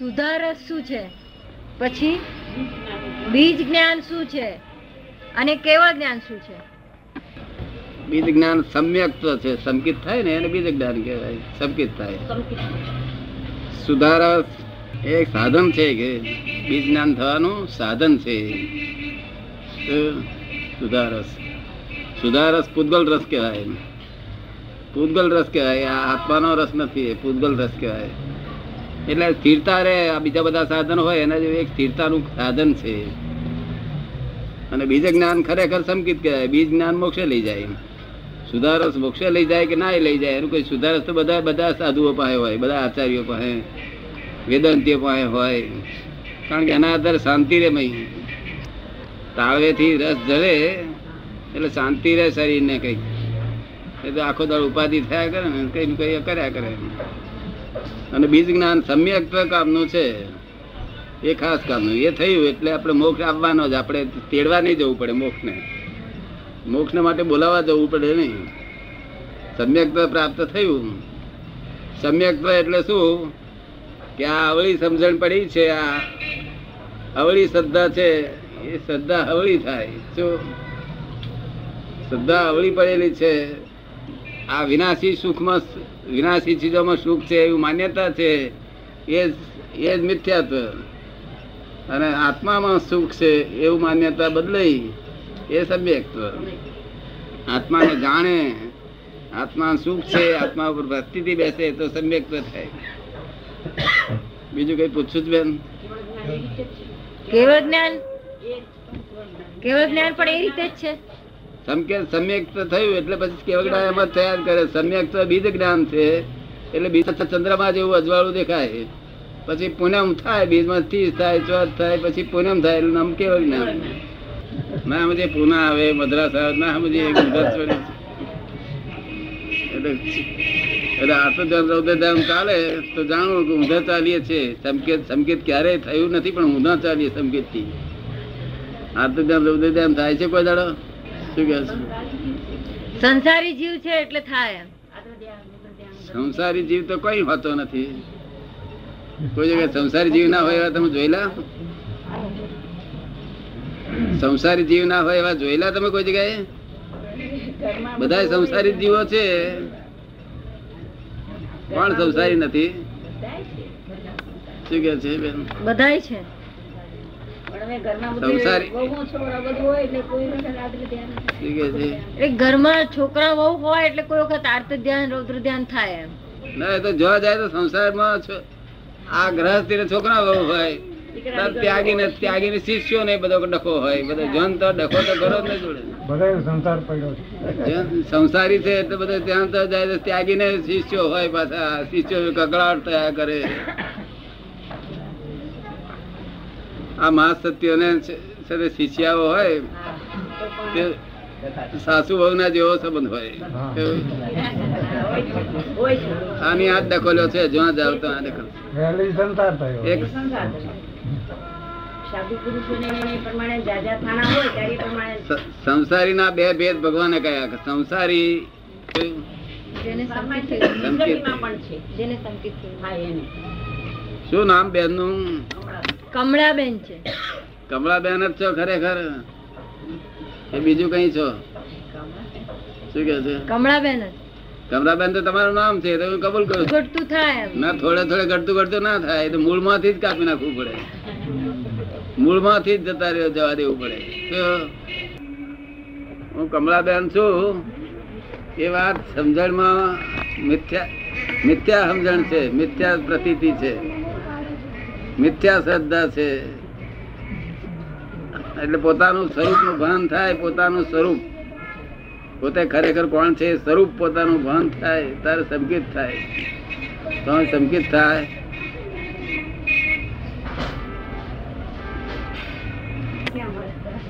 સુધારસ શું છે? પછી બીજ જ્ઞાન શું છે? અને કેવળ જ્ઞાન શું છે? બીજ જ્ઞાન સમ્યક છે સંકિત થાય ને એને બીજ જ્ઞાન કહેવાય સંકિત થાય. સુધારસ એ સાધન છે કે બીજ જ્ઞાન થવાનું સાધન છે. સુધારસ. સુધારસ પૂતગલ રસ કહેવાય પૂતગલ રસ કહેવાય આ આત્માનો રસ નથી એ પૂતગલ રસ કહેવાય. એટલે સ્થિરતા રે આ બીજા બધા સાધન હોય, એના જેવું એક સ્થિરતાનું સાધન છે. અને બીજ જ્ઞાન ખરેખર સમકિત કહેવાય. બીજ જ્ઞાન મોક્ષે લઈ જાય. સુધારસ મોક્ષે લઈ જાય કે ના લઈ જાય, એનું કોઈ સુધારસ તો બધા બધા સાધુઓ પાસે હોય, બધા આચાર્યો પાસે, વેદાંતિઓ પાસે હોય. કારણ કે એના આધારે શાંતિ રે મહી. તાળવેથી રસ જળે, એટલે શાંતિ રહે શરીરને કંઈક. તો આખો દાડ ઉપાધિ થયા કરે ને, કંઈ કઈ કર્યા કરે. અને બીજ જ્ઞાન સમ્યક કામનું છે. એ ખાસ કામનું. એ થયું એટલે આપણે મોક્ષ આપવાનો જ. આપણે તેડવા નહીં જવું પડે મોક્ષને. મોક્ષને માટે બોલાવવા જવું પડે નહીં. સમ્યક પ્રાપ્ત થયું. સમ્યક એટલે શું? કે આ અવળી સમજણ પડી છે, આ અવળી શ્રદ્ધા છે. એ શ્રદ્ધા અવળી થાય. શું? શ્રદ્ધા અવળી પડેલી છે. આ વિનાશી સુખમાં વિનાશી ચીજોમાં સુખ છે એવી માન્યતા છે, એ જ એ જ મિથ્યાત્વ. અને આત્મામાં સુખ છે એવું માન્યતા બદલાઈ, એ સમ્યક્ત્વ. આત્માને જાણે આત્મા સુખ છે, આત્મા ઉપર ભક્તિથી બેસે તો સમ્યક્ત થાય. બીજું કઈ પૂછવું જ બેન? કેવળ જ્ઞાન? કેવળ જ્ઞાન પણ એ રીતે જ છે? સંકેત સમ્યક થયું, એટલે પછી કેવગડા એમ જ થયા કરે. સમ્યક તો બીજ જ્ઞાન છે, એટલે બીજ ચંદ્રમાં જેવું અજવાળું દેખાય. પછી પૂનમ થાય, બીજમાં ત્રીસ થાય ચોથ થાય, પછી પૂનમ થાય, એટલે નામ કેવળ જ્ઞાન. ના સમજે પૂના આવે, મદ્રાસ આવે, ના સમજે એટલે એટલે આટલું ધ્યાન રૌદ્ર ધ્યાન ચાલે, તો જાણવું કે ઊંધા ચાલીએ છે. સંકેત સંકેત ક્યારેય થયું નથી, પણ ઊંધા ચાલીએ સંકેતથી આટલું ધ્યાન રૌદ્ર ધ્યાન થાય છે કોઈ દાડો? શું સંસારી જીવ છે એટલે થાય સંસારી જીવ તો કોઈ હોતો નથી. કોઈ જગ્યાએ સંસારી જીવ ના હોય એવા તમે જોયેલા? સંસારી જીવ ના હોય એવા જોયેલા તમે કોઈ જગ્યાએ? બધા સંસારી જીવો છે. કોણ સંસારી નથી? શું કે છે બેન? બધાય છે. ઘરમાં છોકરા બહુ હોય એટલે કોઈ વખત આર્ત ધ્યાન રૌદ્ર ધ્યાન થાય એમ. ના તો જોવા જાય તો સંસારમાં આ ગ્રહસ્થી ને છોકરા બહુ હોય. તાર ત્યાગીને ત્યાગીને શિષ્યો ને બધો ડખો હોય. બધો જન તો ડખો તો ખરો જ ને જોડે. સંસાર પડ્યો જન સંસારી છે એટલે બધો ત્યાં તો જાય ત્યાગી ને શિષ્યો હોય પાછા. શિષ્યો કકડાટ થયા કરે. આ મહાસત્યોને શિષ્યાઓ હોય તે સાસુ વહુ ના જેવો સંબંધ હોય. આની આ જ દખલ્યો છે જ્યાં જાવ તો આ દખલ. એક સંસારી સંસારીના બે ભેદ ભગવાને કયા સંસારી શું નામ બેનનું કમળાબેન છે. કમળાબેન જ છો ખરેખર? એ બીજું કઈ છો? શું કે છે? કમળાબેન જ. કમળાબેન તો તમારું નામ છે તો હું કબૂલ કરું ઘટતું થાય ના થોડે થોડે ઘટતું ઘટતું ના થાય એ તો મૂળમાંથી જ કાપી નાખવું પડે. મૂળમાંથી જ જતા રહ્યો જવા દેવું પડે? હું કમળાબેન છું. એ વાત સમજણમાં મિથ્યા મિથ્યા સમજણ છે મિથ્યા પ્રતીતિ છે. મિથ્યા શ્રદ્ધા છે. એટલે પોતાનું સ્વરૂપનું ભાન થાય, પોતાનું સ્વરૂપ. પોતે ખરેખર કોણ છે? સ્વરૂપ પોતાનું ભાન થાય તારે સંકેત થાય. તો સંકેત થાય?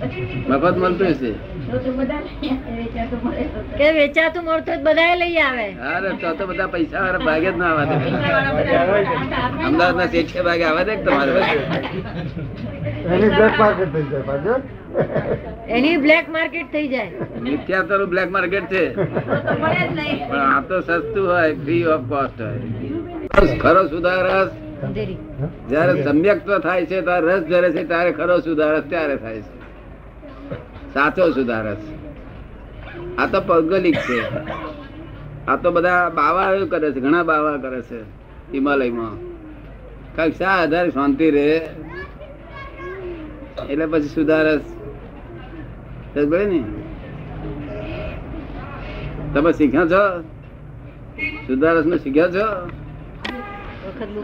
મફત મળતું છે તો તો બધા વેચાતું મળે તો તો. કે વેચાતું મળતું જ લઈ આવે. અરે તો તો બધા પૈસા વાળા ભાગે જ ના આવવા દે. પૈસાવાળા બધા અમદાવાદ ના શેઠે ભાગે આવવા દે તમારે એની બ્લેક માર્કેટ થઈ જાય મિથ્યા તો બ્લેક માર્કેટ છે તો તો મળે જ નહીં પણ આ તો સસ્તું હોય ફ્રી ઓફ કોસ્ટ હોય. ખરો સુધારસ? જયારે સમ્યક્ત થાય છે ત્યારે રસ જરે છે ત્યારે ખરો સુધારસ ત્યારે થાય છે. સાચો સુધારસ. આ તો પૌગોલિક છે. આ તો બધા બાવા કરે છે ઘણા બાવા કરે છે હિમાલયમાં. કંઈક શા આધારે શાંતિ રહે? એટલે પછી સુધારસ. ને તમે શીખ્યા છો? સુધારસ ને શીખ્યા છો?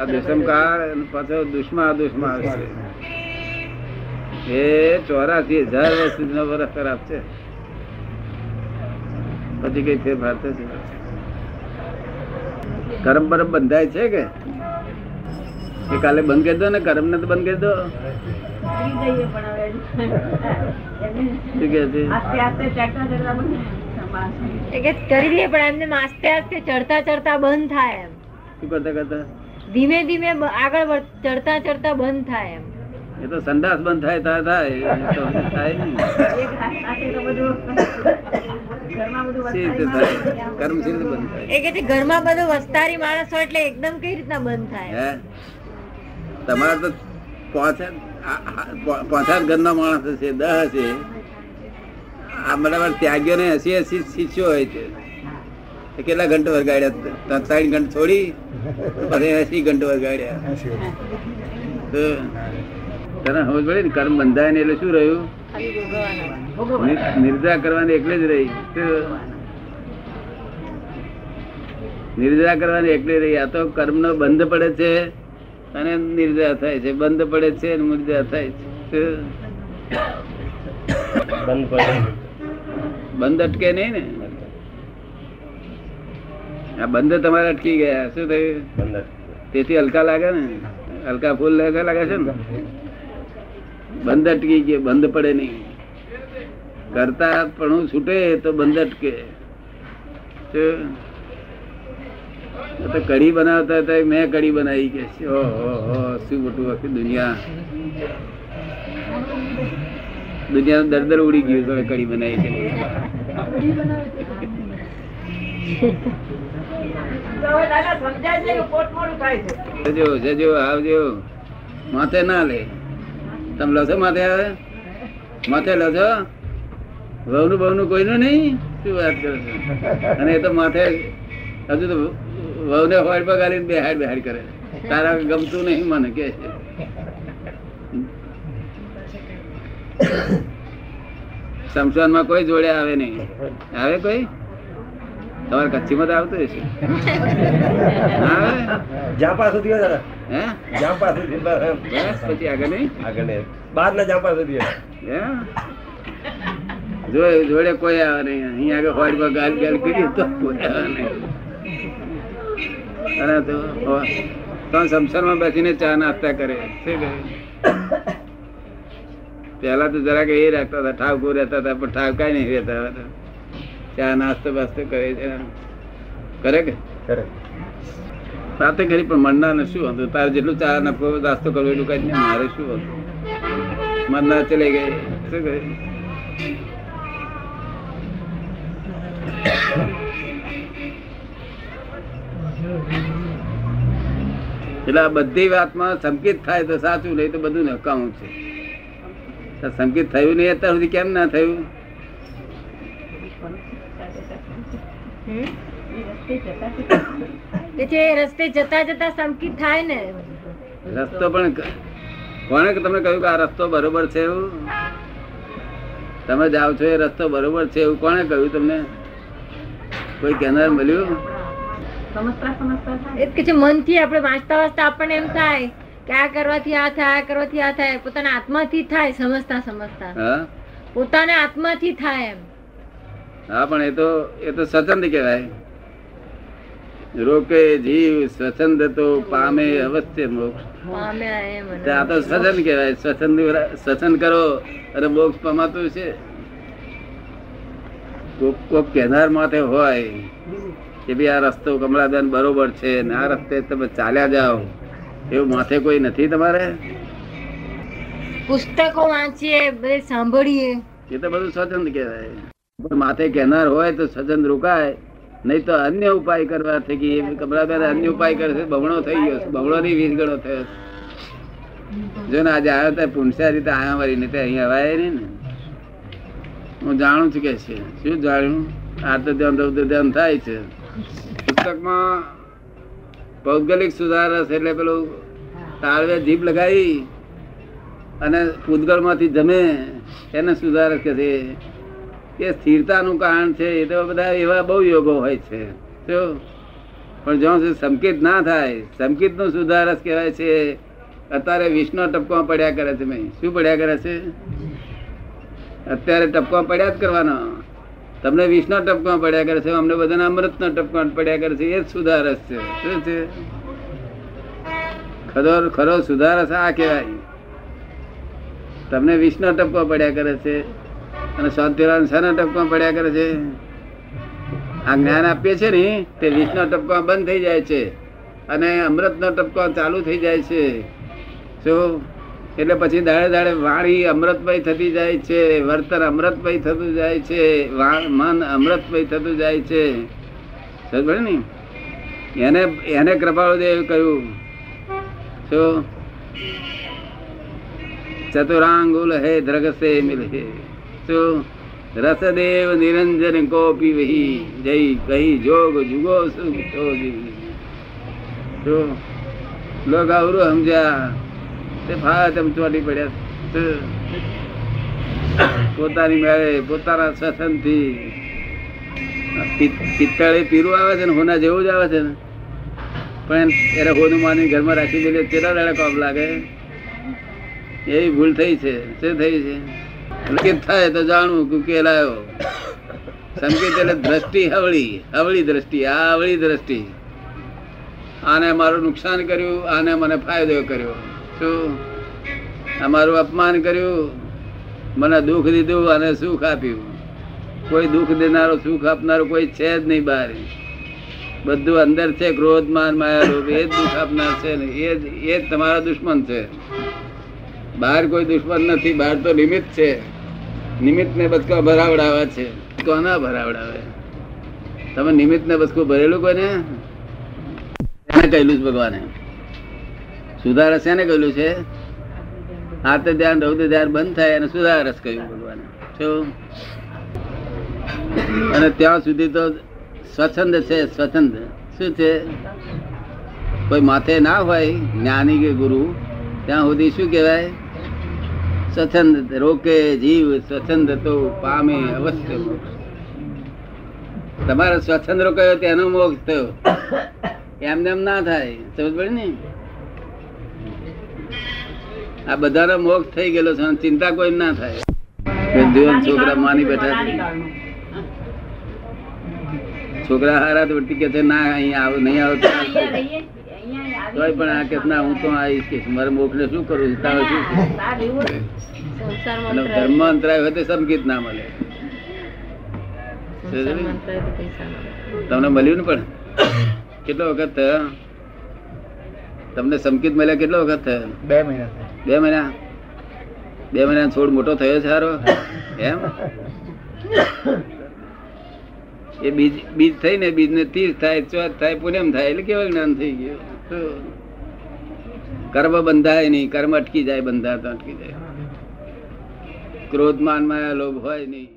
આ દુષ્મ અને પાછો દુશ્મા દુશ્મા આવશે એ ચોરાસી હજાર વર્ષ સુધીનો વર્ષ ખરાબ છે. પછી કઈ ફેરફાર થશે કરમ પરમ બંધાય છે કે? એ કાલે બંધ કરી દો ને કરમ ને તો બંધ કરી દો. કરી દઈએ પણ હવે શું કે છે? આસ્તે આસ્તે ચડતા ચડતા બધું સમાસ. એ કે કરી દઈએ પણ એમને આસ્તે આસ્તે ચડતા ચડતા બંધ થાય એમ. શું કરતા કરતા? ધીમે ધીમે આગળ ચડતા ચડતા બંધ થાય એમ. એ તો સંડાસ બંધ થાય ત્યારે થાય થાય નહીં. એક હાથ સાથે તો બધું ઘરમાં બધું વસ્તારી થાય? કર્મ સી રીતે બંધ એ કે ઘરમાં બધું વસ્તારી માણસ હોય એટલે એકદમ કઈ રીતના બંધ થાય? હે? તમારે તો પાંચ પાંચ ઘરના માણસ છે દહ છે આ બરાબર ત્યાગીઓ ને હસી હસી શિષ્યો હોય છે. કેટલા ઘંટો વગાડ્યા ત્રણ ઘંટ છોડી પછી એસી ઘંટો વગાડ્યા તો તને સમજ પડે ને કર્મ બંધાય ને એટલે શું રહ્યું? નિર્જા કરવાની એકલી જ રહી. નિર્જા કરવાની એકલી રહી. આ તો કર્મ નો બંધ પડે છે અને નિર્જા થાય છે. બંધ પડે છે અને નિર્જા થાય છે. બંધ પડે બંધ અટકે નહીં ને? આ બંધ તમારે અટકી ગયા. શું થયું? તેથી હલકા લાગે ને? હલકા ફૂલ લાગે લાગે છે ને? બંધ અટકી ગયે બંધ પડે નહીં. કરતા પણ છૂટે તો બંધ અટકે તો કઢી બનાવતા હતા મેં કઢી બનાવી કે શું મોટું આખી દુનિયા. દુનિયા દરદર ઉડી ગયું તો કઢી બનાવી છે જજો જજો, આવજો. માથે ના લે. તમે લો છો માથે આવે? માથે લો છો વહુનું બહુનું કોઈનું નહીં? શું વાત કરો છો? અને એ તો માથે હજુ તો વહુને હોડ પગાડીને બેહાડ બેહાડ કરે. તારા ગમતું નહીં મને, કે છે? શમશાનમાં કોઈ જોડે આવે નહીં. આવે કોઈ? તમારે કચ્છીમાં તો આવતું હશે. જાપા સુધી હે? જાપા સુધી બસ. પછી આગળ નહીં? આગળ નહીં. બહાર ના જાપા સુધી. હે? જો જોડે કોઈ આવે નહીં. અહીં આગળ હોડ પર ગાલ ગાલ કરી તો કોઈ આવે નહીં. અને તો ત્રણ સંસારમાં બેસીને ચા નાસ્તા કરે. શું કરે પેલા તો જરાક એ રાખતા હતા ઠાવકું રહેતા હતા પણ ઠાવ કઈ નહીં રહેતા હવે તો. ચા નાસ્તો બાસ્તો કરે છે. કરે કે? કરે. સાથે કરી પણ મનના ને શું હતું? તારે જેટલું ચા નફો નાસ્તો કરવો એટલું કઈ નહીં મારે શું હતું? મનના ચલે ગઈ. શું કરે? એટલે આ બધી વાતમાં સંકેત થાય તો સાચું નહીં તો બધું નકામું છે. સંકેત થયું નહીં અત્યાર સુધી કેમ ના થયું હમ? એ રસ્તે જતા જતા સંકિત થાય ને. રસ્તો પણ કોને કોણે તમને કહ્યું કે આ રસ્તો બરોબર છે એવું? તમે જાઓ છો એ રસ્તો બરોબર છે એવું કોણે કહ્યું તમને? કોઈ કેનાર મળ્યું? એ કે છે મનથી આપણે વાંચતા વાંચતા આપણને એમ થાય કે આ કરવાથી આ થાય આ કરવાથી આ થાય. પોતાના આત્માથી થાય સમજતા સમજતા. પોતાના આત્માથી થાય એમ. હા પણ એ તો એ તો સ્વચંદ કહેવાય. રોકે જીવ સ્વચંદ તો પામે અવશ્ય મોક્ષ. આ તો સ્વચંદ કહેવાય. સ્વચંદ સ્વચંદ કરો અને મોક્ષ પમાતું છે. કોક કોક કહેનાર માથે હોય કે ભાઈ આ રસ્તો કમળાદાન બરોબર છે ને આ રસ્તે તમે ચાલ્યા જાઓ. એવું માથે કોઈ નથી તમારે? પુસ્તકો વાંચીએ સાંભળીએ. એ તો બધું સ્વચંદ કહેવાય. માથે કહેનાર હોય તો સજન રોકાય. નહીં તો અન્ય ઉપાય કરવા છે કે અન્ય ઉપાય કરશે બમણો થઈ ગયો બમણો ની વીસ થયો જો ને આજે આવ્યો ત્યાં પુનસા રીતે આયા વાળી, નહીં ત્યાં અહીંયા અવાય નહીં ને. હું જાણું છું કે છે. શું જાણ્યું? આ તો ધ્યાન રૌદ્ર ધ્યાન થાય છે. પુસ્તકમાં ભૌગોલિક સુધારસ એટલે પેલું તાળવે જીભ લગાવી અને પૂતગળમાંથી જમે, એને સુધારસ કે છે. એ સ્થિરતાનું કારણ છે, એ તો બધા એવા બહુ યોગો હોય છે. શું પણ જ્યાં સંકિત ના થાય સંકિતનું સુધારસ કહેવાય છે, અત્યારે વિષ્ણુ ટપકો પડ્યા કરે છે મેં. શું પડ્યા કરે છે? અત્યારે ટપકો પડ્યા જ કરવાનો. તમને વિષ્ણુ ટપકો પડ્યા કરે છે, અમને બધાને અમૃત નો ટપકો પડ્યા કરે છે, એ જ સુધારસ છે. શું છે? ખરો ખરો સુધારસ આ કહેવાય. તમને વિષ્ણુ ટપકો પડ્યા કરે છે અને શાંતિલાલ શાના ટપકો પડ્યા કરે છે? આ જ્ઞાન આપીએ છે ને, તે વિષ્ણુ ટપકો બંધ થઈ જાય છે. અને અમૃતનો ટપકો ચાલુ થઈ જાય છે. શું? એટલે પછી દાડે દાડે વાણી અમૃતમય થતી જાય છે, વર્તન અમૃતમય થતું જાય છે મન અમૃતમય થતું જાય છે. સમજ ને? એને એને કૃપાળુદેવ કહ્યું, શું? ચતુરાંગુલ હે દ્રગસે મિલહે. શું રસદેવ નિરંજન કોપી વહી, જય કહી જોગ જુગો સુખ તો લોક આવરું સમજ્યા, તે ફાત એમ ચોટી પડ્યા. પોતાની મેળે પોતાના સ્વસનથી પિત્તળે પીરું આવે છે ને, હોના જેવું જ આવે છે ને. પણ એને હોનું માની ઘરમાં રાખી દે તેના કોમ લાગે. એવી ભૂલ થઈ છે. શું થઈ છે? સંકેત થાય તો જાણવું કે ઉકેલ આવ્યો સંકેત એટલે દ્રષ્ટિ હવળી હવળી દ્રષ્ટિ આ હવળી દ્રષ્ટિ. આને મારું નુકસાન કર્યું, આને મને ફાયદો કર્યો. શું? આ મારું અપમાન કર્યું, મને દુઃખ દીધું અને સુખ આપ્યું. કોઈ દુઃખ દેનારો, સુખ આપનારો કોઈ છે જ નહીં બહાર. બધું અંદર છે, ક્રોધ, માન, માયા, લોભ, એ જ દુઃખ આપનાર છે ને, એ જ એ જ તમારા દુશ્મન છે. બહાર કોઈ દુશ્મન નથી, બહાર તો લિમિત છે. નિમિત્ત ને બચકો ભરાવડાવે છે. કોના ભરાવડાવે? તમે નિમિત્ત ને બચકું ભરેલું કોને એને કહેલું છે ભગવાને. સુધારસ એને કહેલું છે? હાથે ધ્યાન, રૌદ્ર ધ્યાન બંધ થાય અને સુધારસ કહ્યું ભગવાને. શું અને ત્યાં સુધી તો સ્વચ્છંદ છે, સ્વચ્છંદ. શું છે? કોઈ માથે ના હોય જ્ઞાની કે ગુરુ, ત્યાં સુધી શું કહેવાય? સ્વચ્છંદ રોકે જીવ સ્વચ્છંદ તો પામે અવશ્ય તમારો સ્વચ્છંદ રોકાયો તેનો મોક્ષ થયો. એમને એમ ના થાય. સમજ પડે ને? આ બધાનો મોક્ષ થઈ ગયેલો છે ચિંતા કોઈ ના થાય. જીવન છોકરા માની બેઠા છે. છોકરા હારા તો કે છે ના અહીં આવ નહીં આવો. તોય પણ આ કે ના હું તો આવીશ કે મારે મોક્ષ ને શું કરું? તારે શું ધર્મ અંતરાય હોય તો સમગીત ના મળે. તમને મળ્યું ને પણ? કેટલો વખત થયો તમને સંકેત મળ્યા કેટલો વખત? થયો બે મહિના બે મહિના? બે મહિના છોડ મોટો થયો છે સારો એમ? એ બીજ બીજ થઈ ને બીજ ને તીર થાય ચોથ થાય પુણ્યમ થાય એટલે કેવા જ્ઞાન થઈ ગયું? કર્મ બંધાય નહીં, કર્મ અટકી જાય બંધાતા અટકી જાય. ક્રોધ માન માયા લોભ હોય નહીં.